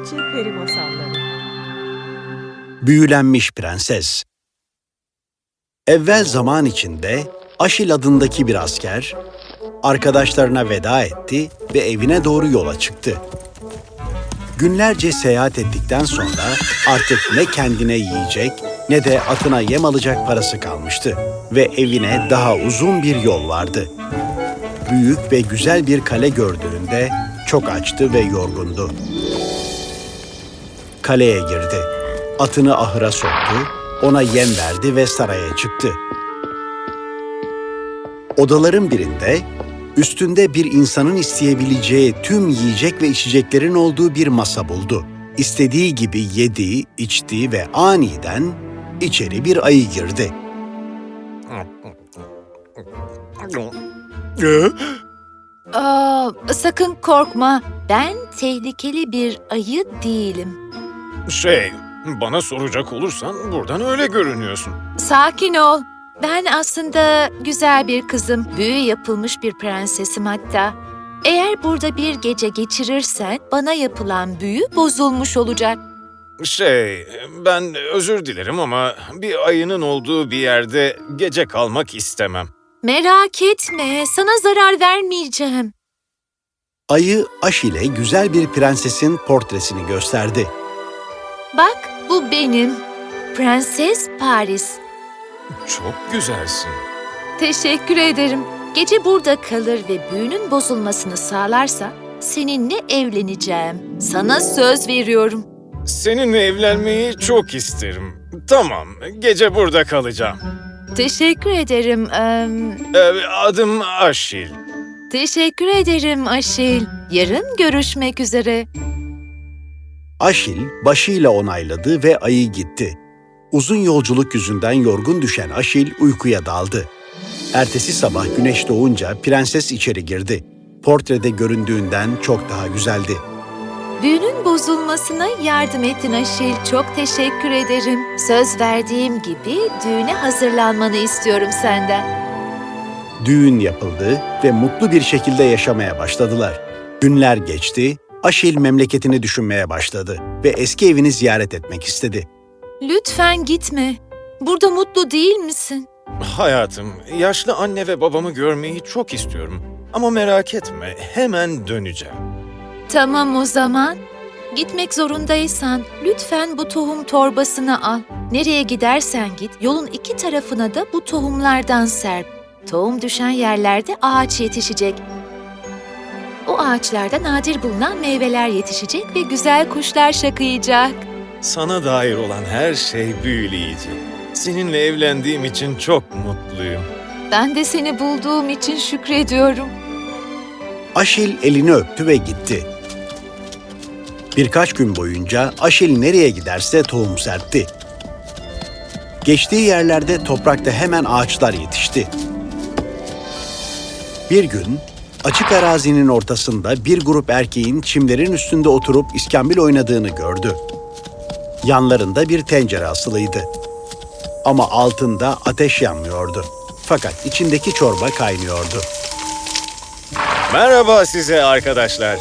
İnatçı Peri Masalları Büyülenmiş Prenses Evvel zaman içinde Aşil adındaki bir asker, arkadaşlarına veda etti ve evine doğru yola çıktı. Günlerce seyahat ettikten sonra artık ne kendine yiyecek ne de atına yem alacak parası kalmıştı ve evine daha uzun bir yol vardı. Büyük ve güzel bir kale gördüğünde çok açtı ve yorgundu. Kaleye girdi. Atını ahıra soktu, ona yem verdi ve saraya çıktı. Odaların birinde üstünde bir insanın isteyebileceği tüm yiyecek ve içeceklerin olduğu bir masa buldu. İstediği gibi yedi, içti ve aniden içeri bir ayı girdi. Aa, sakın korkma. Ben tehlikeli bir ayı değilim. Şey, bana soracak olursan buradan öyle görünüyorsun. Sakin ol. Ben aslında güzel bir kızım. Büyü yapılmış bir prensesim hatta. Eğer burada bir gece geçirirsen bana yapılan büyü bozulmuş olacak. Şey, ben özür dilerim ama bir ayının olduğu bir yerde gece kalmak istemem. Merak etme, sana zarar vermeyeceğim. Ayı Aşil'e güzel bir prensesin portresini gösterdi. Bak, bu benim. Prenses Paris. Çok güzelsin. Teşekkür ederim. Gece burada kalır ve büyünün bozulmasını sağlarsa seninle evleneceğim. Sana söz veriyorum. Seninle evlenmeyi çok isterim. Tamam, gece burada kalacağım. Teşekkür ederim. Ee, adım Aşil. teşekkür ederim Aşil. Yarın görüşmek üzere. Aşil başıyla onayladı ve ayı gitti. Uzun yolculuk yüzünden yorgun düşen Aşil uykuya daldı. Ertesi sabah güneş doğunca prenses içeri girdi. Portrede göründüğünden çok daha güzeldi. Büyünün bozulmasına yardım ettin Aşil. Çok teşekkür ederim. Söz verdiğim gibi düğüne hazırlanmanı istiyorum senden. Düğün yapıldı ve mutlu bir şekilde yaşamaya başladılar. Günler geçti, Aşil memleketini düşünmeye başladı ve eski evini ziyaret etmek istedi. Lütfen gitme. Burada mutlu değil misin? Hayatım, yaşlı anne ve babamı görmeyi çok istiyorum. Ama merak etme, hemen döneceğim. Tamam o zaman. Gitmek zorundaysan lütfen bu tohum torbasını al. Nereye gidersen git, yolun iki tarafına da bu tohumlardan serp. Tohum düşen yerlerde ağaç yetişecek. Ağaçlarda nadir bulunan meyveler yetişecek ve güzel kuşlar şakıyacak. Sana dair olan her şey büyüleyici. Seninle evlendiğim için çok mutluyum. Ben de seni bulduğum için şükrediyorum. Aşil elini öptü ve gitti. Birkaç gün boyunca Aşil nereye giderse tohum serpti. Geçtiği yerlerde toprakta hemen ağaçlar yetişti. Bir gün açık arazinin ortasında bir grup erkeğin çimlerin üstünde oturup iskambil oynadığını gördü. Yanlarında bir tencere asılıydı. Ama altında ateş yanmıyordu. Fakat içindeki çorba kaynıyordu. Merhaba size arkadaşlar.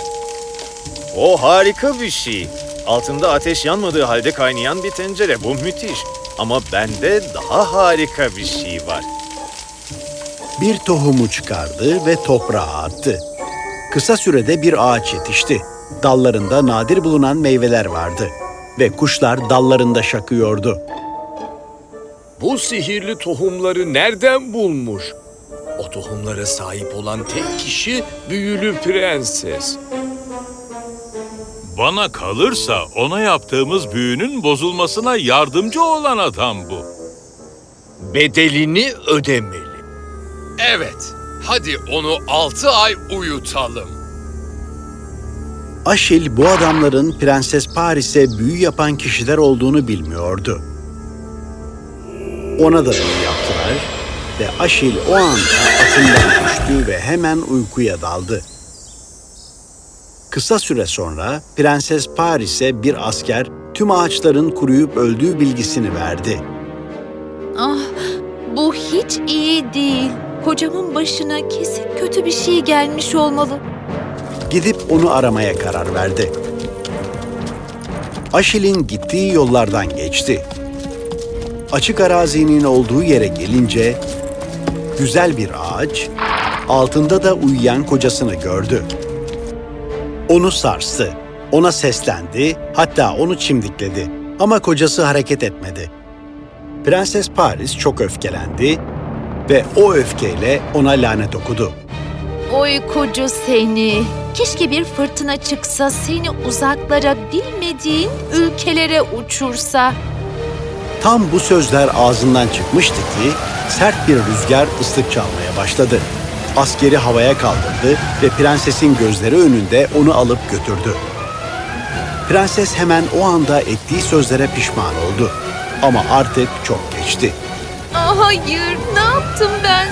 O harika bir şey. Altında ateş yanmadığı halde kaynayan bir tencere. Bu müthiş. Ama bende daha harika bir şey var. Bir tohumu çıkardı ve toprağa attı. Kısa sürede bir ağaç yetişti. Dallarında nadir bulunan meyveler vardı ve kuşlar dallarında şakıyordu. Bu sihirli tohumları nereden bulmuş? O tohumlara sahip olan tek kişi büyülü prenses. Bana kalırsa ona yaptığımız büyünün bozulmasına yardımcı olan adam bu. Bedelini ödemeli. Evet, hadi onu altı ay uyutalım. Aşil bu adamların Prenses Paris'e büyü yapan kişiler olduğunu bilmiyordu. Ona da büyü yaptılar ve Aşil o anda atından düştü ve hemen uykuya daldı. Kısa süre sonra Prenses Paris'e bir asker tüm ağaçların kuruyup öldüğü bilgisini verdi. Ah, bu hiç iyi değil. Kocamın başına kesin kötü bir şey gelmiş olmalı. Gidip onu aramaya karar verdi. Aşil'in gittiği yollardan geçti. Açık arazinin olduğu yere gelince güzel bir ağaç, altında da uyuyan kocasını gördü. Onu sarstı, ona seslendi, hatta onu çimdikledi. Ama kocası hareket etmedi. Prenses Paris çok öfkelendi ve o öfkeyle ona lanet okudu. Uykucu seni. Keşke bir fırtına çıksa seni uzaklara bilmediğin ülkelere uçursa. Tam bu sözler ağzından çıkmıştı ki sert bir rüzgar ıslık çalmaya başladı. Askeri havaya kaldırdı ve prensesin gözleri önünde onu alıp götürdü. Prenses hemen o anda ettiği sözlere pişman oldu. Ama artık çok geçti. Ah, hayır, ne yaptım ben?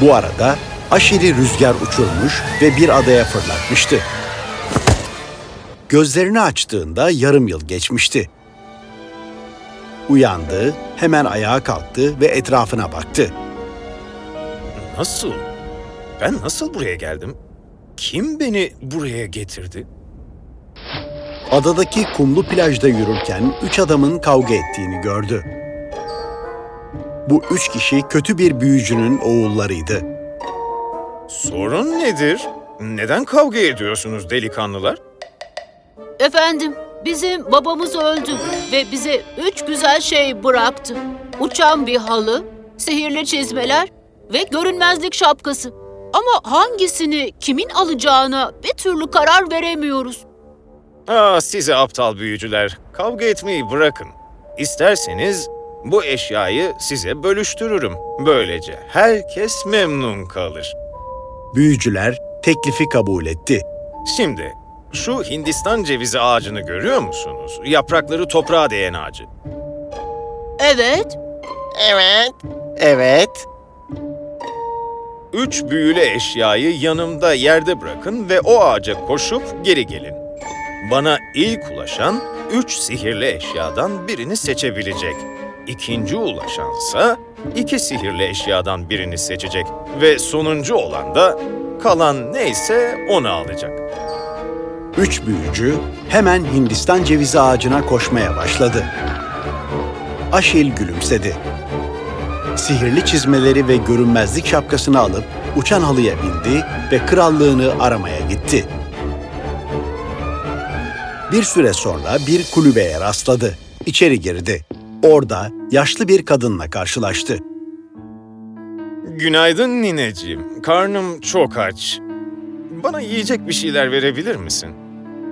Bu arada aşırı rüzgar uçurmuş ve bir adaya fırlatmıştı. Gözlerini açtığında yarım yıl geçmişti. Uyandı, hemen ayağa kalktı ve etrafına baktı. Nasıl? Ben nasıl buraya geldim? Kim beni buraya getirdi? Adadaki kumlu plajda yürürken üç adamın kavga ettiğini gördü. Bu üç kişi kötü bir büyücünün oğullarıydı. Sorun nedir? Neden kavga ediyorsunuz delikanlılar? Efendim, bizim babamız öldü ve bize üç güzel şey bıraktı. Uçan bir halı, sihirli çizmeler ve görünmezlik şapkası. Ama hangisini kimin alacağına bir türlü karar veremiyoruz. Aa size aptal büyücüler, kavga etmeyi bırakın. İsterseniz bu eşyayı size bölüştürürüm. Böylece herkes memnun kalır. Büyücüler teklifi kabul etti. Şimdi şu Hindistan cevizi ağacını görüyor musunuz? Yaprakları toprağa değen ağacı. Evet, Evet. Evet. Üç büyülü eşyayı yanımda yerde bırakın ve o ağaca koşup geri gelin. Bana ilk ulaşan üç sihirli eşyadan birini seçebilecek. İkinci ulaşansa iki sihirli eşyadan birini seçecek ve sonuncu olan da kalan neyse onu alacak. Üç büyücü hemen Hindistan cevizi ağacına koşmaya başladı. Aşil gülümsedi. Sihirli çizmeleri ve görünmezlik şapkasını alıp uçan halıya bindi ve krallığını aramaya gitti. Bir süre sonra bir kulübeye rastladı. İçeri girdi. Orada yaşlı bir kadınla karşılaştı. Günaydın nineciğim. Karnım çok aç. Bana yiyecek bir şeyler verebilir misin?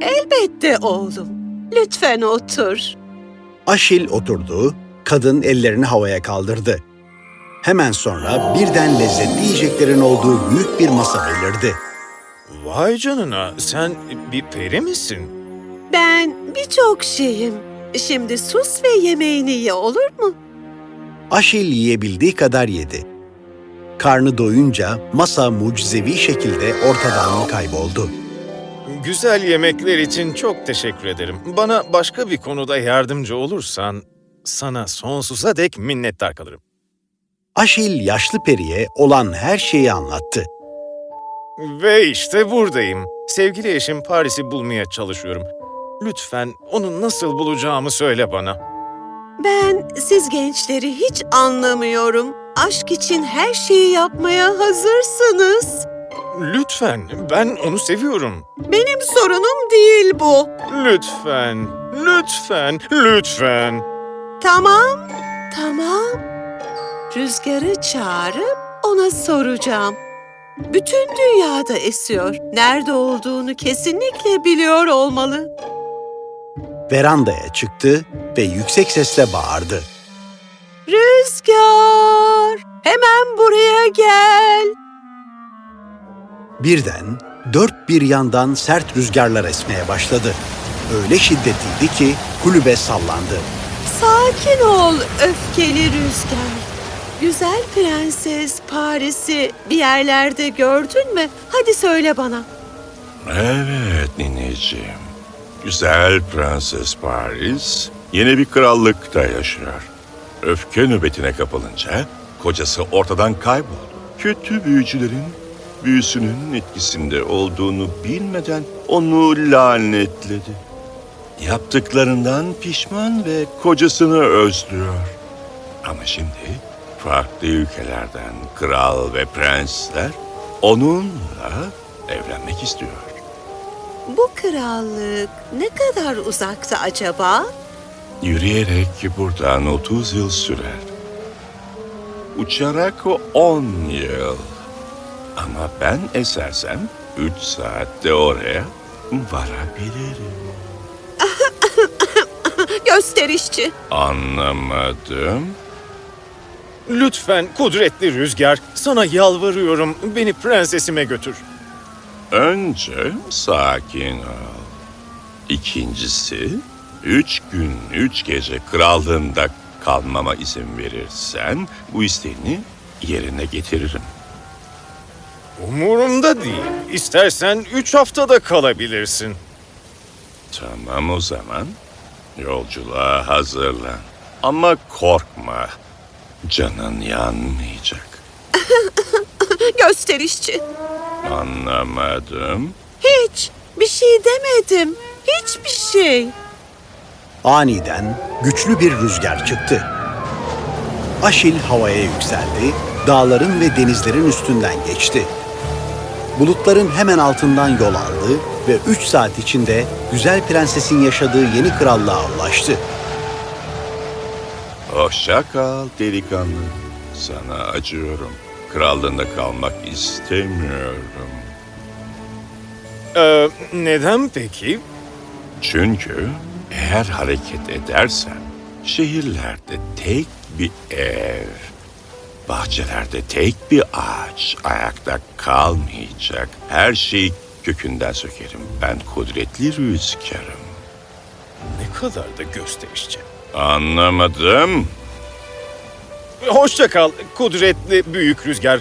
Elbette oğlum. Lütfen otur. Aşil oturdu, kadın ellerini havaya kaldırdı. Hemen sonra birden lezzetli yiyeceklerin olduğu büyük bir masa belirdi. Vay canına, sen bir peri misin? Ben birçok şeyim. Şimdi sus ve yemeğini ye olur mu? Aşil yiyebildiği kadar yedi. Karnı doyunca masa mucizevi şekilde ortadan kayboldu. Güzel yemekler için çok teşekkür ederim. Bana başka bir konuda yardımcı olursan sana sonsuza dek minnettar kalırım. Aşil yaşlı periye olan her şeyi anlattı. Ve işte buradayım. Sevgili eşim Paris'i bulmaya çalışıyorum. Lütfen onu nasıl bulacağımı söyle bana. Ben siz gençleri hiç anlamıyorum. Aşk için her şeyi yapmaya hazırsınız. Lütfen, ben onu seviyorum. Benim sorunum değil bu. Lütfen, lütfen, lütfen. Tamam, tamam. Rüzgarı çağırıp ona soracağım. Bütün dünyada esiyor. Nerede olduğunu kesinlikle biliyor olmalı. Verandaya çıktı ve yüksek sesle bağırdı. Rüzgar, hemen buraya gel. Birden dört bir yandan sert rüzgarlar esmeye başladı. Öyle şiddetliydi ki kulübe sallandı. Sakin ol öfkeli rüzgar. Güzel prenses Paris'i bir yerlerde gördün mü? Hadi söyle bana. Evet nineciğim. Güzel Prenses Paris yeni bir krallıkta yaşıyor. Öfke nöbetine kapılınca kocası ortadan kayboldu. Kötü büyücülerin büyüsünün etkisinde olduğunu bilmeden onu lanetledi. Yaptıklarından pişman ve kocasını özlüyor. Ama şimdi farklı ülkelerden kral ve prensler onunla evlenmek istiyor. Bu krallık ne kadar uzakta acaba? Yürüyerek buradan 30 yıl sürer. Uçarak o 10 yıl. Ama ben esersem 3 saatte oraya varabilirim. Gösterişçi. Anlamadım. Lütfen kudretli rüzgar, sana yalvarıyorum beni prensesime götür. Önce sakin ol. İkincisi, üç gün, üç gece krallığımda kalmama izin verirsen bu isteğini yerine getiririm. Umurumda değil. İstersen üç haftada kalabilirsin. Tamam o zaman. Yolculuğa hazırlan. Ama korkma. Canın yanmayacak. Gösterişçi. Anlamadım. Hiç bir şey demedim. Hiçbir şey. Aniden güçlü bir rüzgar çıktı. Aşil havaya yükseldi, dağların ve denizlerin üstünden geçti. Bulutların hemen altından yol aldı ve üç saat içinde güzel prensesin yaşadığı yeni krallığa ulaştı. Hoşça kal delikanlı. Sana acıyorum. Krallığında kalmak istemiyorum. Ee, neden peki? Çünkü eğer hareket edersen şehirlerde tek bir ev, bahçelerde tek bir ağaç ayakta kalmayacak. Her şeyi kökünden sökerim. Ben kudretli rüzgarım. Ne kadar da gösterişçi. Anlamadım. Hoşça kal kudretli büyük rüzgar.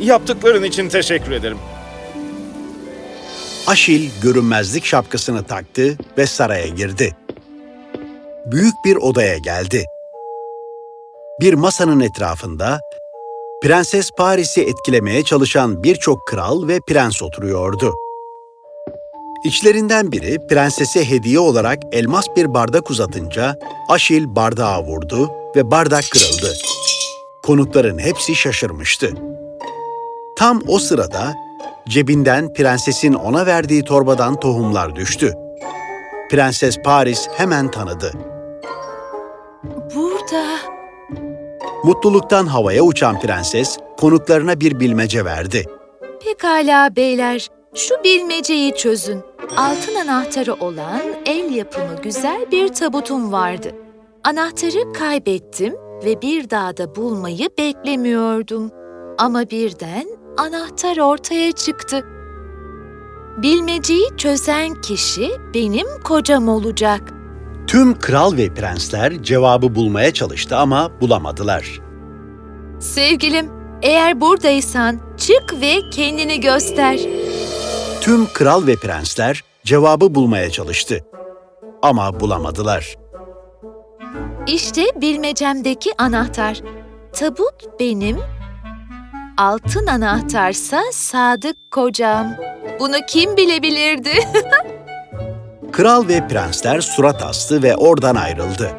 Yaptıkların için teşekkür ederim. Aşil görünmezlik şapkasını taktı ve saraya girdi. Büyük bir odaya geldi. Bir masanın etrafında Prenses Paris'i etkilemeye çalışan birçok kral ve prens oturuyordu. İçlerinden biri prensese hediye olarak elmas bir bardak uzatınca Aşil bardağa vurdu ve bardak kırıldı. Konukların hepsi şaşırmıştı. Tam o sırada cebinden prensesin ona verdiği torbadan tohumlar düştü. Prenses Paris hemen tanıdı. Burada Mutluluktan havaya uçan prenses konuklarına bir bilmece verdi. pekala beyler şu bilmeceyi çözün. Altın anahtarı olan el yapımı güzel bir tabutum vardı. Anahtarı kaybettim ve bir daha da bulmayı beklemiyordum. Ama birden anahtar ortaya çıktı. Bilmeceyi çözen kişi benim kocam olacak. Tüm kral ve prensler cevabı bulmaya çalıştı ama bulamadılar. Sevgilim, eğer buradaysan çık ve kendini göster. Tüm kral ve prensler cevabı bulmaya çalıştı ama bulamadılar. İşte bilmecemdeki anahtar. Tabut benim, altın anahtarsa sadık kocam. Bunu kim bilebilirdi? Kral ve prensler surat astı ve oradan ayrıldı.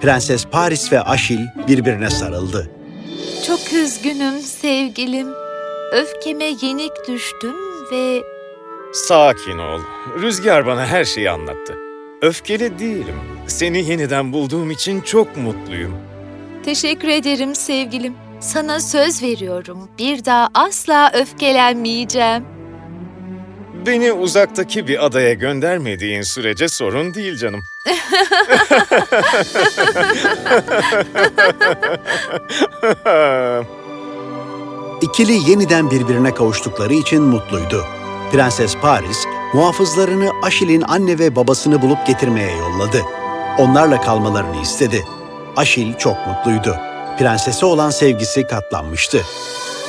Prenses Paris ve Aşil birbirine sarıldı. Çok üzgünüm sevgilim. Öfkeme yenik düştüm ve Sakin ol. Rüzgar bana her şeyi anlattı. Öfkeli değilim. Seni yeniden bulduğum için çok mutluyum. teşekkür ederim sevgilim. Sana söz veriyorum. Bir daha asla öfkelenmeyeceğim. Beni uzaktaki bir adaya göndermediğin sürece sorun değil canım. İkili yeniden birbirine kavuştukları için mutluydu. Prenses Paris, muhafızlarını Aşil'in anne ve babasını bulup getirmeye yolladı. Onlarla kalmalarını istedi. Aşil çok mutluydu. Prensese olan sevgisi katlanmıştı.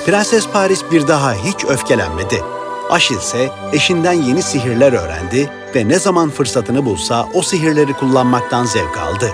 Prenses Paris bir daha hiç öfkelenmedi. Aşil ise eşinden yeni sihirler öğrendi ve ne zaman fırsatını bulsa o sihirleri kullanmaktan zevk aldı.